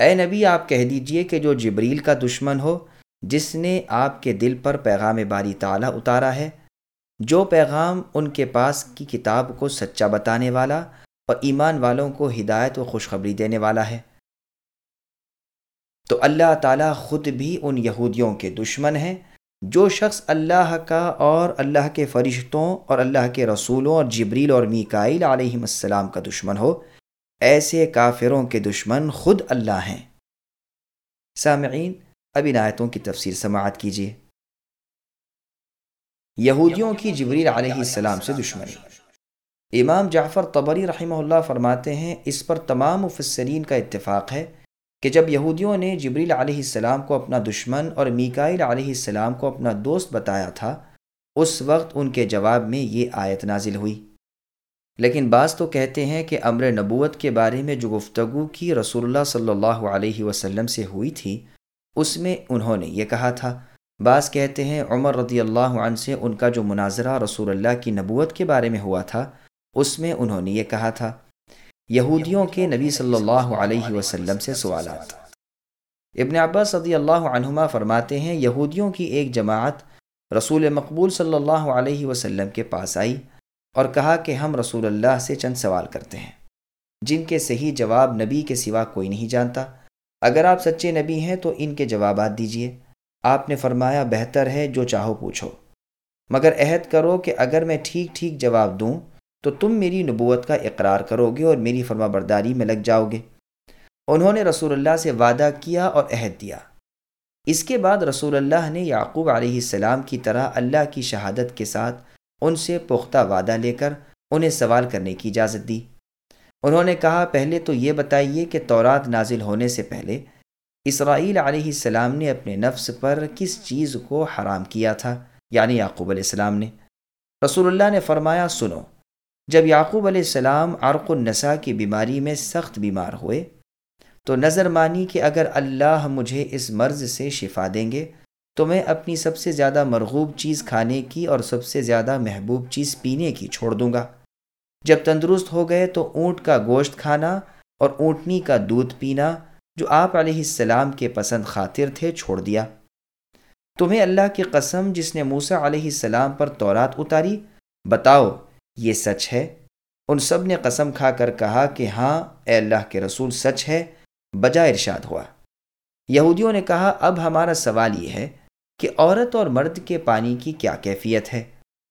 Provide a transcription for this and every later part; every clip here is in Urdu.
اے نبی، آپ کہہ دیجیے کہ جو جبریل کا دشمن ہو، جس نے آپ کے دل پر پیغام باری تعالیٰ اتارا ہے، جو پیغام ان کے پاس کی کتاب کو سچا بتانے والا اور ایمان والوں کو ہدایت و خوشخبری دینے والا ہے۔ تو اللہ تعالیٰ خود بھی ان یہودیوں کے دشمن ہیں، جو شخص اللہ کا اور اللہ کے فرشتوں اور اللہ کے رسولوں اور جبریل اور میکائل علیہ السلام کا دشمن ہو۔ ایسے کافروں کے دشمن خود اللہ ہیں۔ سامعین، اب ان آیتوں کی تفسیر سماعت کیجیے۔ یہودیوں کی جبریل علیہ السلام سے دشمنی۔ امام جعفر طبری رحمہ اللہ فرماتے ہیں، اس پر تمام مفسرین کا اتفاق ہے کہ جب یہودیوں نے جبریل علیہ السلام کو اپنا دشمن اور میکائل علیہ السلام کو اپنا دوست بتایا تھا، اس وقت ان کے جواب میں یہ آیت نازل ہوئی۔ لیکن بعض تو کہتے ہیں کہ امر نبوت کے بارے میں جو گفتگو کی رسول اللہ صلی اللہ علیہ وسلم سے ہوئی تھی، اس میں انہوں نے یہ کہا تھا۔ بعض کہتے ہیں عمر رضی اللہ عنہ سے ان کا جو مناظرہ رسول اللہ کی نبوت کے بارے میں ہوا تھا، اس میں انہوں نے یہ کہا تھا۔ یہودیوں کے نبی صلی اللہ علیہ وسلم سے سوالات۔ ابن عباس رضی اللہ عنہما فرماتے ہیں، یہودیوں کی ایک جماعت رسول مقبول صلی اللہ علیہ وسلم کے پاس آئی۔ اور کہا کہ ہم رسول اللہ سے چند سوال کرتے ہیں۔ جن کے صحیح جواب نبی کے سوا کوئی نہیں جانتا۔ اگر آپ سچے نبی ہیں تو ان کے جوابات دیجیے آپ نے فرمایا، بہتر ہے جو چاہو پوچھو۔ مگر عہد کرو کہ اگر میں ٹھیک ٹھیک جواب دوں، تو تم میری نبوت کا اقرار کرو گے اور میری فرما برداری میں لگ جاؤ گے انہوں نے رسول اللہ سے وعدہ کیا اور عہد دیا۔ اس کے بعد رسول اللہ نے یعقوب علیہ السلام کی طرح اللہ کی شہادت کے ساتھ ان سے پختہ وعدہ لے کر انہیں سوال کرنے کی اجازت دی۔ انہوں نے کہا، پہلے تو یہ بتائیے کہ تورات نازل ہونے سے پہلے اسرائیل علیہ السلام نے اپنے نفس پر کس چیز کو حرام کیا تھا؟ یعنی یعقوب علیہ السلام نے۔ رسول اللہ نے فرمایا، سنو، جب یعقوب علیہ السلام عرق النساء کی بیماری میں سخت بیمار ہوئے، تو نظر مانی کہ اگر اللہ مجھے اس مرض سے شفا دیں گے تو میں اپنی سب سے زیادہ مرغوب چیز کھانے کی اور سب سے زیادہ محبوب چیز پینے کی چھوڑ دوں گا۔ جب تندرست ہو گئے تو اونٹ کا گوشت کھانا اور اونٹنی کا دودھ پینا جو آپ علیہ السلام کے پسند خاطر تھے چھوڑ دیا۔ تمہیں اللہ کی قسم جس نے موسا علیہ السلام پر تورات اتاری، بتاؤ، یہ سچ ہے؟ ان سب نے قسم کھا کر کہا کہ ہاں اے اللہ کے رسول، سچ ہے بجا ارشاد ہوا۔ یہودیوں نے کہا، اب ہمارا سوال یہ ہے کہ عورت اور مرد کے پانی کی کیا کیفیت ہے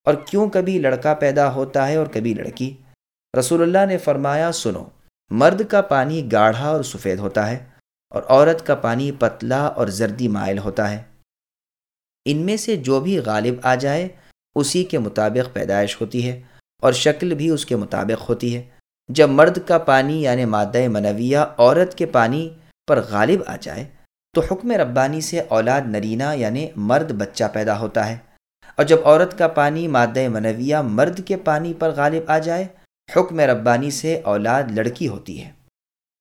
اور کیوں کبھی لڑکا پیدا ہوتا ہے اور کبھی لڑکی؟ رسول اللہ نے فرمایا، سنو، مرد کا پانی گاڑھا اور سفید ہوتا ہے اور عورت کا پانی پتلا اور زردی مائل ہوتا ہے۔ ان میں سے جو بھی غالب آ جائے، اسی کے مطابق پیدائش ہوتی ہے اور شکل بھی اس کے مطابق ہوتی ہے۔ جب مرد کا پانی یعنی مادہ منویہ، عورت کے پانی پر غالب آ جائے تو حکم ربانی سے اولاد نرینہ یعنی مرد بچہ پیدا ہوتا ہے۔ اور جب عورت کا پانی مادہ منویہ مرد کے پانی پر غالب آ جائے، حکم ربانی سے اولاد لڑکی ہوتی ہے۔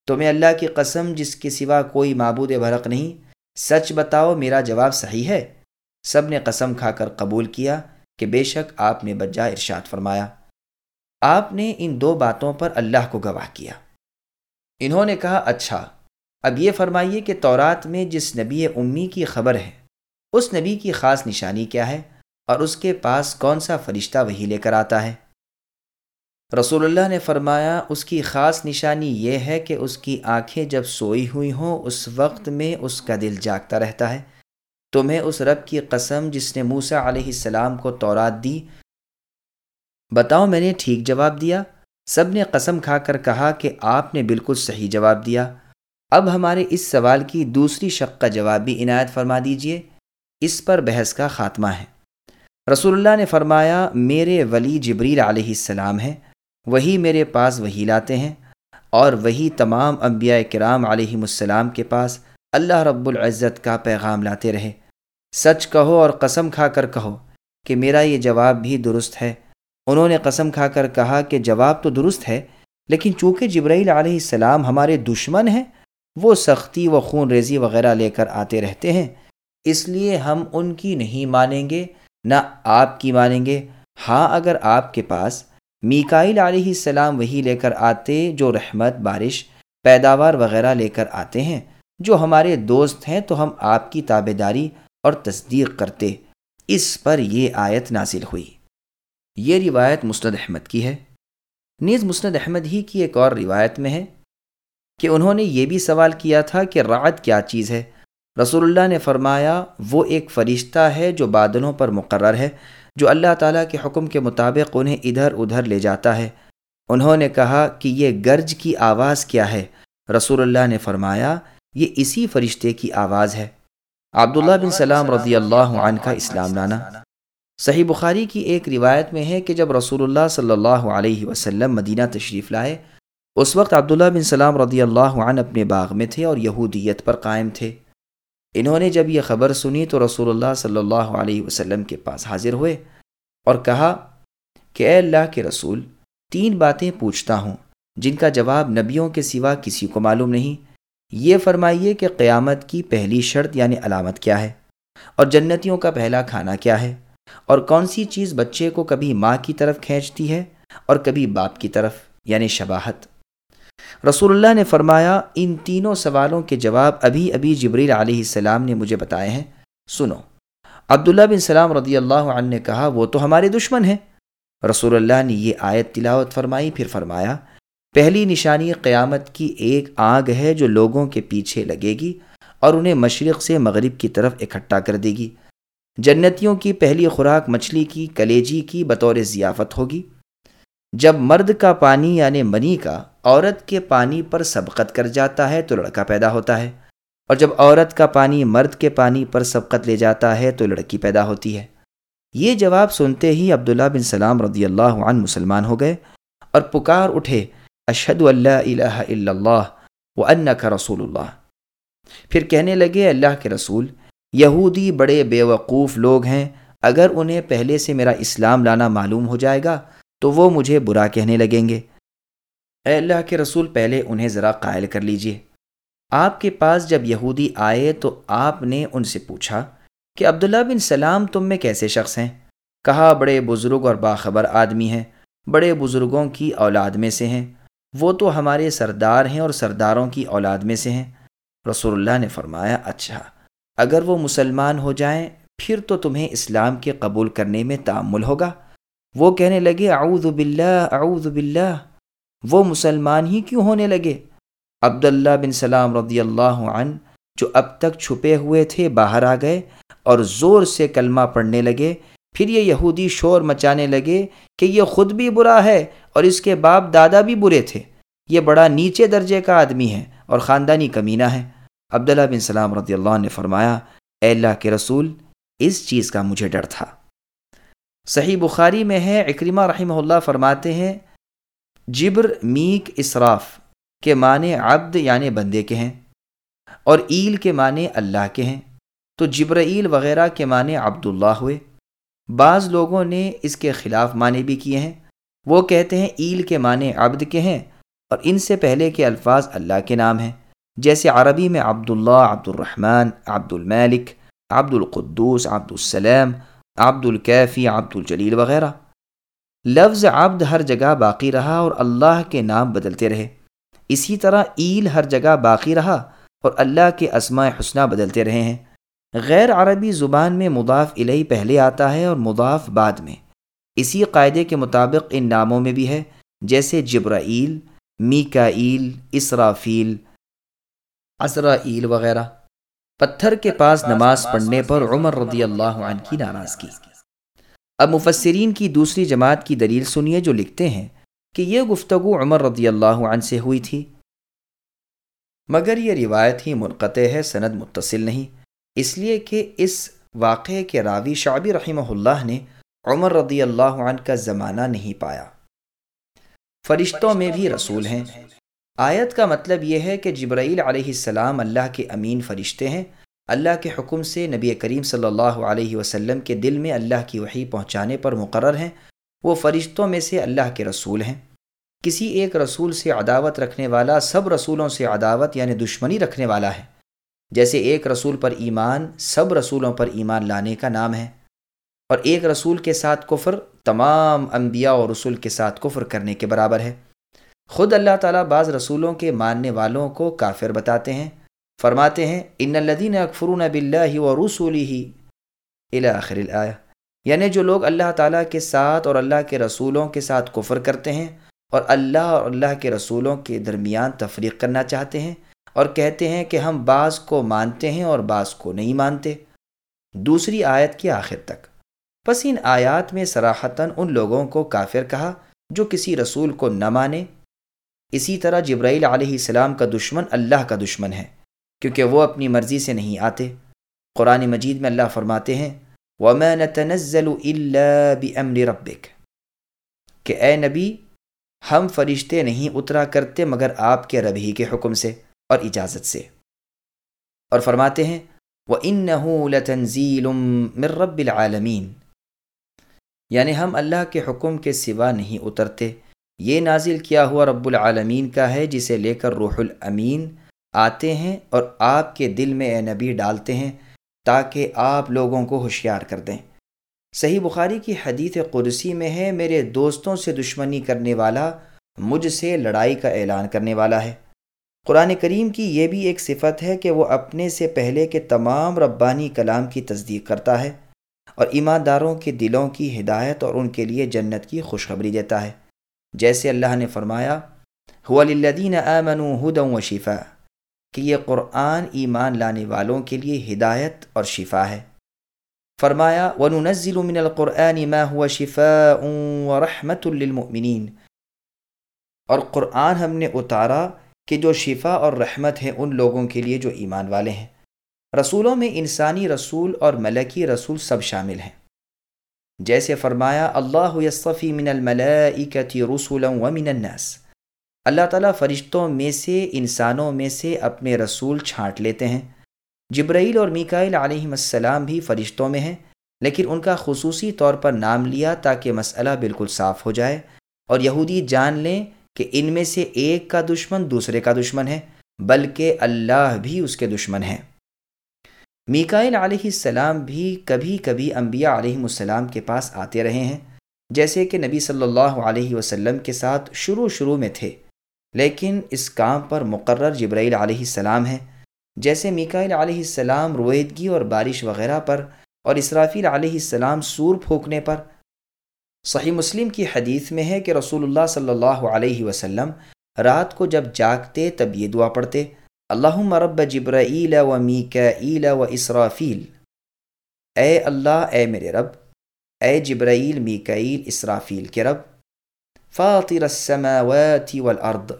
تمہیں اللہ کی قسم، جس کے سوا کوئی معبود برق نہیں۔ سچ بتاؤ، میرا جواب صحیح ہے؟ سب نے قسم کھا کر قبول کیا کہ بے شک آپ نے بجا ارشاد فرمایا۔ آپ نے ان دو باتوں پر اللہ کو گواہ کیا۔ انہوں نے کہا اچھا اب یہ فرمائیے کہ تورات میں جس نبی امی کی خبر ہے، اس نبی کی خاص نشانی کیا ہے؟ اور اس کے پاس کون سا فرشتہ وہی لے کر آتا ہے؟ رسول اللہ نے فرمایا، اس کی خاص نشانی یہ ہے کہ اس کی آنکھیں جب سوئی ہوئی ہوں، اس وقت میں اس کا دل جاگتا رہتا ہے۔ تمہیں اس رب کی قسم جس نے موسا علیہ السلام کو تورات دی۔ بتاؤ، میں نے ٹھیک جواب دیا؟ سب نے قسم کھا کر کہا کہ آپ نے بالکل صحیح جواب دیا۔ اب ہمارے اس سوال کی دوسری شق کا جواب بھی عنایت فرما دیجیے۔ اس پر بحث کا خاتمہ ہے۔ رسول اللہ نے فرمایا، میرے ولی جبریل علیہ السلام ہیں، وہی میرے پاس وہی لاتے ہیں اور وہی تمام انبیاء کرام علیہ السلام کے پاس اللہ رب العزت کا پیغام لاتے رہے۔ سچ کہو اور قسم کھا کر کہو کہ میرا یہ جواب بھی درست ہے۔ انہوں نے قسم کھا کر کہا کہ جواب تو درست ہے، لیکن چونکہ جبرائیل علیہ السلام ہمارے دشمن ہیں وہ سختی و خون ریزی وغیرہ لے کر آتے رہتے ہیں۔ اس لیے ہم ان کی نہیں مانیں گے، نہ آپ کی مانیں گے۔ ہاں اگر آپ کے پاس میکائل علیہ السلام وہی لے کر آتے جو رحمت، بارش، پیداوار وغیرہ لے کر آتے ہیں، جو ہمارے دوست ہیں، تو ہم آپ کی تابے داری اور تصدیق کرتے۔ اس پر یہ آیت نازل ہوئی۔ یہ روایت مسند احمد کی ہے۔ نیز مسند احمد ہی کی ایک اور روایت میں ہے۔ کہ انہوں نے یہ بھی سوال کیا تھا کہ رعد کیا چیز ہے۔ رسول اللہ نے فرمایا، وہ ایک فرشتہ ہے جو بادلوں پر مقرر ہے، جو اللہ تعالیٰ کے حکم کے مطابق انہیں ادھر ادھر لے جاتا ہے۔ انہوں نے کہا کہ یہ گرج کی آواز کیا ہے۔ رسول اللہ نے فرمایا، یہ اسی فرشتے کی آواز ہے۔ عبداللہ بن سلام رضی اللہ عنہ کا اسلام لانا۔ صحیح بخاری کی ایک روایت میں ہے کہ جب رسول اللہ صلی اللہ علیہ وسلم مدینہ تشریف لائے اس وقت عبداللہ بن سلام رضی اللہ عنہ اپنے باغ میں تھے اور یہودیت پر قائم تھے۔ انہوں نے جب یہ خبر سنی تو رسول اللہ صلی اللہ علیہ وسلم کے پاس حاضر ہوئے اور کہا کہ اے اللہ کے رسول، تین باتیں پوچھتا ہوں جن کا جواب نبیوں کے سوا کسی کو معلوم نہیں۔ یہ فرمائیے کہ قیامت کی پہلی شرط یعنی علامت کیا ہے؟ اور جنتیوں کا پہلا کھانا کیا ہے؟ اور کون سی چیز بچے کو کبھی ماں کی طرف کھینچتی ہے اور کبھی باپ کی طرف یعنی شباہت؟ رسول اللہ نے فرمایا، ان تینوں سوالوں کے جواب ابھی ابھی جبریل علیہ السلام نے مجھے بتائے ہیں۔ سنو۔ عبداللہ بن سلام رضی اللہ عنہ نے کہا، وہ تو ہمارے دشمن ہیں۔ رسول اللہ نے یہ آیت تلاوت فرمائی، پھر فرمایا، پہلی نشانی قیامت کی ایک آگ ہے جو لوگوں کے پیچھے لگے گی اور انہیں مشرق سے مغرب کی طرف اکٹھا کر دے گی۔ جنتیوں کی پہلی خوراک مچھلی کی، کلیجی کی بطور ضیافت ہوگی۔ جب مرد کا پانی یعنی منی کا عورت کے پانی پر سبقت کر جاتا ہے تو لڑکا پیدا ہوتا ہے۔ اور جب عورت کا پانی مرد کے پانی پر سبقت لے جاتا ہے تو لڑکی پیدا ہوتی ہے۔ یہ جواب سنتے ہی عبداللہ بن سلام رضی اللہ عنہ مسلمان ہو گئے اور پکار اٹھے، اشہد اللہ الہ الا اللہ و ان کا رسول اللہ۔ پھر کہنے لگے، اللہ کے رسول، یہودی بڑے بے وقوف لوگ ہیں، اگر انہیں پہلے سے میرا اسلام لانا معلوم ہو جائے گا تو وہ مجھے برا کہنے لگیں گے۔ اے اللہ کے رسول، پہلے انہیں ذرا قائل کر لیجیے۔ آپ کے پاس جب یہودی آئے تو آپ نے ان سے پوچھا کہ عبداللہ بن سلام تم میں کیسے شخص ہیں؟ کہا، بڑے بزرگ اور باخبر آدمی ہیں۔ بڑے بزرگوں کی اولاد میں سے ہیں۔ وہ تو ہمارے سردار ہیں اور سرداروں کی اولاد میں سے ہیں۔ رسول اللہ نے فرمایا اچھا اگر وہ مسلمان ہو جائیں، پھر تو تمہیں اسلام کے قبول کرنے میں تعمل ہوگا۔ وہ کہنے لگے، اعوذ باللہ اعوذ باللہ۔ وہ مسلمان ہی کیوں ہونے لگے؟ عبداللہ بن سلام رضی اللہ عنہ جو اب تک چھپے ہوئے تھے باہر آ گئے اور زور سے کلمہ پڑھنے لگے، پھر یہ یہودی شور مچانے لگے کہ یہ خود بھی برا ہے اور اس کے باپ دادا بھی برے تھے۔ یہ بڑا نیچے درجے کا آدمی ہے اور خاندانی کمینہ ہے۔ عبداللہ بن سلام رضی اللہ نے فرمایا، اے اللہ کے رسول، اس چیز کا مجھے ڈر تھا۔ صحیح بخاری میں ہے اکریمہ رحمہ اللہ فرماتے ہیں جبر، میک، اسراف کے معنی عبد یعنی بندے کے ہیں اور ایل کے معنی اللہ کے ہیں۔ تو جبرائیل وغیرہ کے معنی عبداللہ ہوئے۔ بعض لوگوں نے اس کے خلاف معنی بھی کیے ہیں۔ وہ کہتے ہیں ایل کے معنی عبد کے ہیں اور ان سے پہلے کے الفاظ اللہ کے نام ہیں۔ جیسے عربی میں عبداللہ عبد الرحمن عبد الملک عبد القدوس عبد السلام عبد الکیفی عبد الجلیل وغیرہ۔ لفظ عبد ہر جگہ باقی رہا اور اللہ کے نام بدلتے رہے۔ اسی طرح ایل ہر جگہ باقی رہا اور اللہ کے اسماء حسنہ بدلتے رہے ہیں۔ غیر عربی زبان میں مضاف الہی پہلے آتا ہے اور مضاف بعد میں۔ اسی قاعدے کے مطابق ان ناموں میں بھی ہے، جیسے جبرائیل، میکائیل، اسرافیل، عزرائیل وغیرہ۔ پتھر کے پاس نماز پڑھنے پر عمر رضی اللہ عنہ کی ناراضگی اب مفسرین کی دوسری جماعت کی دلیل سنیے جو لکھتے ہیں کہ یہ گفتگو عمر رضی اللہ عنہ سے ہوئی تھی۔ مگر یہ روایت ہی منقطع ہے، سند متصل نہیں۔ اس لیے کہ اس واقعے کے راوی شعبی رحمہ اللہ نے عمر رضی اللہ عنہ کا زمانہ نہیں پایا۔ فرشتوں میں بھی رسول ہیں۔ آیت کا مطلب یہ ہے کہ جبرائیل علیہ السلام اللہ کے امین فرشتے ہیں۔ اللہ کے حکم سے نبی کریم صلی اللہ علیہ وسلم کے دل میں اللہ کی وحی پہنچانے پر مقرر ہیں۔ وہ فرشتوں میں سے اللہ کے رسول ہیں۔ کسی ایک رسول سے عداوت رکھنے والا سب رسولوں سے عداوت یعنی دشمنی رکھنے والا ہے۔ جیسے ایک رسول پر ایمان، سب رسولوں پر ایمان لانے کا نام ہے۔ اور ایک رسول کے ساتھ کفر تمام انبیاء اور رسول کے ساتھ کفر کرنے کے برابر ہے۔ خود اللہ تعالیٰ بعض رسولوں کے ماننے والوں کو کافر بتاتے ہیں۔ فرماتے ہیں ان الدین اکفرون بلّہ و رسولی ہی الآخر یعنی جو لوگ اللہ تعالیٰ کے ساتھ اور اللہ کے رسولوں کے ساتھ کفر کرتے ہیں اور اللہ اور اللہ کے رسولوں کے درمیان تفریق کرنا چاہتے ہیں اور کہتے ہیں کہ ہم بعض کو مانتے ہیں اور بعض کو نہیں مانتے۔ دوسری آیت کے آخر تک، پس ان آیات میں سراحتاً ان لوگوں کو کافر کہا جو کسی رسول کو نہ مانے۔ اسی طرح جبرائیل علیہ السلام کا دشمن اللہ کا دشمن ہے۔ کیونکہ وہ اپنی مرضی سے نہیں آتے۔ قرآن مجید میں اللہ فرماتے ہیں، وَمَا نَتَنَزَّلُ إِلَّا بِأَمْرِ رَبِّكَ۔ کہ اے نبی، ہم فرشتے نہیں اترا کرتے مگر آپ کے ربی کے حکم سے اور اجازت سے۔ اور فرماتے ہیں، وَإِنَّهُ لَتَنزِيلٌ مِّن رَبِّ الْعَالَمِينَ۔ یعنی ہم اللہ کے حکم کے سوا نہیں اترتے۔ یہ نازل کیا ہوا رب العالمین کا ہے، جسے لے کر روح الامین آتے ہیں اور آپ کے دل میں اے نبی ڈالتے ہیں تاکہ آپ لوگوں کو ہوشیار کر دیں۔ صحیح بخاری کی حدیث قدسی میں ہے، میرے دوستوں سے دشمنی کرنے والا مجھ سے لڑائی کا اعلان کرنے والا ہے۔ قرآن کریم کی یہ بھی ایک صفت ہے کہ وہ اپنے سے پہلے کے تمام ربانی کلام کی تصدیق کرتا ہے اور ایمانداروں کے دلوں کی ہدایت اور ان کے لیے جنت کی خوشخبری دیتا ہے۔ جیسے اللہ نے فرمایا الدین امن ہدم و شفا کہ یہ قرآن ایمان لانے والوں کے لیے ہدایت اور شفا ہے۔ فرمایا، وننزل من القرآن ما هو شفاء ورحمت للمؤمنین اور قرآن ہم نے اتارا کہ جو شفا اور رحمت ہے ان لوگوں کے لیے جو ایمان والے ہیں۔ رسولوں میں انسانی رسول اور ملکی رسول سب شامل ہیں۔ جیسے فرمایا، اللہ یصفی من الملائکتی رسولا ومن الناس۔ اللہ تعالیٰ فرشتوں میں سے، انسانوں میں سے اپنے رسول چھانٹ لیتے ہیں۔ جبرائیل اور میکائل علیہ السلام بھی فرشتوں میں ہیں، لیکن ان کا خصوصی طور پر نام لیا تاکہ مسئلہ بالکل صاف ہو جائے۔ اور یہودی جان لیں کہ ان میں سے ایک کا دشمن دوسرے کا دشمن ہے، بلکہ اللہ بھی اس کے دشمن ہیں۔ میکائل علیہ السلام بھی کبھی کبھی انبیاء علیہ السلام کے پاس آتے رہے ہیں، جیسے کہ نبی صلی اللہ علیہ وسلم کے ساتھ شروع شروع میں تھے۔ لیکن اس کام پر مقرر جبرائیل علیہ السلام ہیں جیسے میکائل علیہ السلام رویدگی اور بارش وغیرہ پر اور اسرافیل علیہ السلام سور پھونکنے پر۔ صحیح مسلم کی حدیث میں ہے کہ رسول اللہ صلی اللہ علیہ وسلم رات کو جب جاگتے تب یہ دعا پڑھتے اللہ مرب جبرائیل و میکائیل و اسرافیل اے اللہ، اے میرے رب، اے جبرائیل، میکائیل، اسرافیل کے رب فاطر السماوات والارض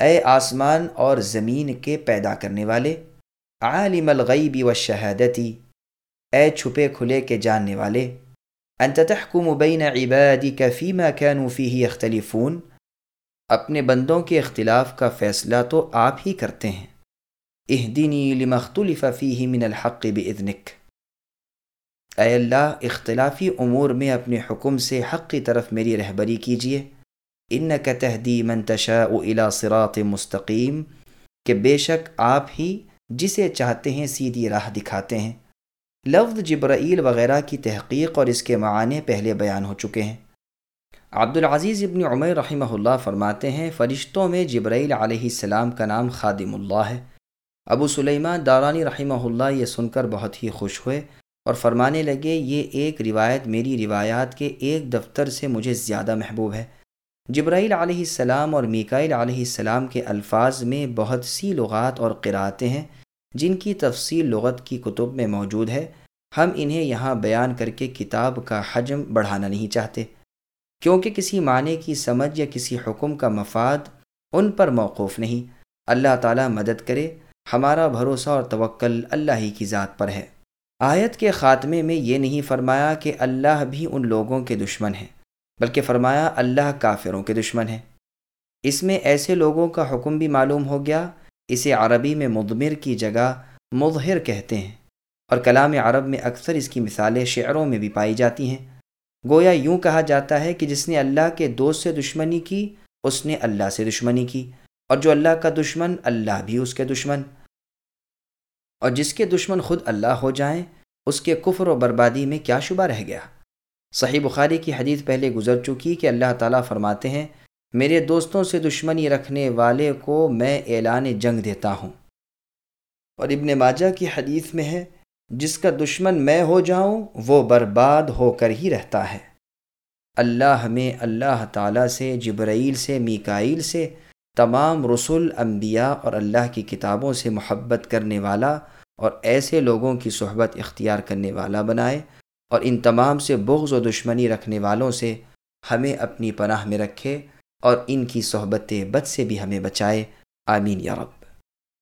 اے آسمان اور زمین کے پیدا کرنے والے عالم الغیب والشہادتی اے چھپے کھلے کے جاننے والے انت تحکم بین عبادک فیما كانوا فیہ اختلفون اپنے بندوں کے اختلاف کا فیصلہ تو آپ ہی کرتے ہیں اہدنی لما اختلف فیہ من الحق باذنک اے اللہ، اختلافی امور میں اپنے حکم سے حق کی طرف میری رہبری کیجیے۔ ان کا تحدی منتشا الا صراط مستقیم، کہ بے شک آپ ہی جسے چاہتے ہیں سیدھی راہ دکھاتے ہیں۔ لفظ جبرائیل وغیرہ کی تحقیق اور اس کے معنی پہلے بیان ہو چکے ہیں۔ عبد العزیز ابن عمر رحمہ اللہ فرماتے ہیں، فرشتوں میں جبرائیل علیہ السلام کا نام خادم اللہ ہے۔ ابو سلیمہ دارانی رحمہ اللہ یہ سن کر بہت ہی خوش ہوئے۔ اور فرمانے لگے، یہ ایک روایت میری روایات کے ایک دفتر سے مجھے زیادہ محبوب ہے۔ جبرائیل علیہ السلام اور میکائل علیہ السلام کے الفاظ میں بہت سی لغات اور قرآتیں ہیں، جن کی تفصیل لغت کی کتب میں موجود ہے۔ ہم انہیں یہاں بیان کر کے کتاب کا حجم بڑھانا نہیں چاہتے۔ کیونکہ کسی معنی کی سمجھ یا کسی حکم کا مفاد ان پر موقوف نہیں۔ اللہ تعالیٰ مدد کرے، ہمارا بھروسہ اور توکل اللہ ہی کی ذات پر ہے۔ آیت کے خاتمے میں یہ نہیں فرمایا کہ اللہ بھی ان لوگوں کے دشمن ہیں، بلکہ فرمایا اللہ کافروں کے دشمن ہیں۔ اس میں ایسے لوگوں کا حکم بھی معلوم ہو گیا، اسے عربی میں مضمر کی جگہ مظہر کہتے ہیں، اور کلام عرب میں اکثر اس کی مثالیں شعروں میں بھی پائی جاتی ہیں۔ گویا یوں کہا جاتا ہے کہ جس نے اللہ کے دوست سے دشمنی کی، اس نے اللہ سے دشمنی کی، اور جو اللہ کا دشمن، اللہ بھی اس کے دشمن۔ اور جس کے دشمن خود اللہ ہو جائیں، اس کے کفر و بربادی میں کیا شبہ رہ گیا؟ صحیح بخاری کی حدیث پہلے گزر چکی کہ اللہ تعالیٰ فرماتے ہیں، میرے دوستوں سے دشمنی رکھنے والے کو میں اعلان جنگ دیتا ہوں۔ اور ابن ماجہ کی حدیث میں ہے، جس کا دشمن میں ہو جاؤں، وہ برباد ہو کر ہی رہتا ہے۔ اللہ ہمیں اللہ تعالیٰ سے، جبرائیل سے، میکائیل سے تمام رسول، انبیاء اور اللہ کی کتابوں سے محبت کرنے والا اور ایسے لوگوں کی صحبت اختیار کرنے والا بنائے اور ان تمام سے بغض و دشمنی رکھنے والوں سے ہمیں اپنی پناہ میں رکھے اور ان کی صحبت بد سے بھی ہمیں بچائے۔ آمین یا رب۔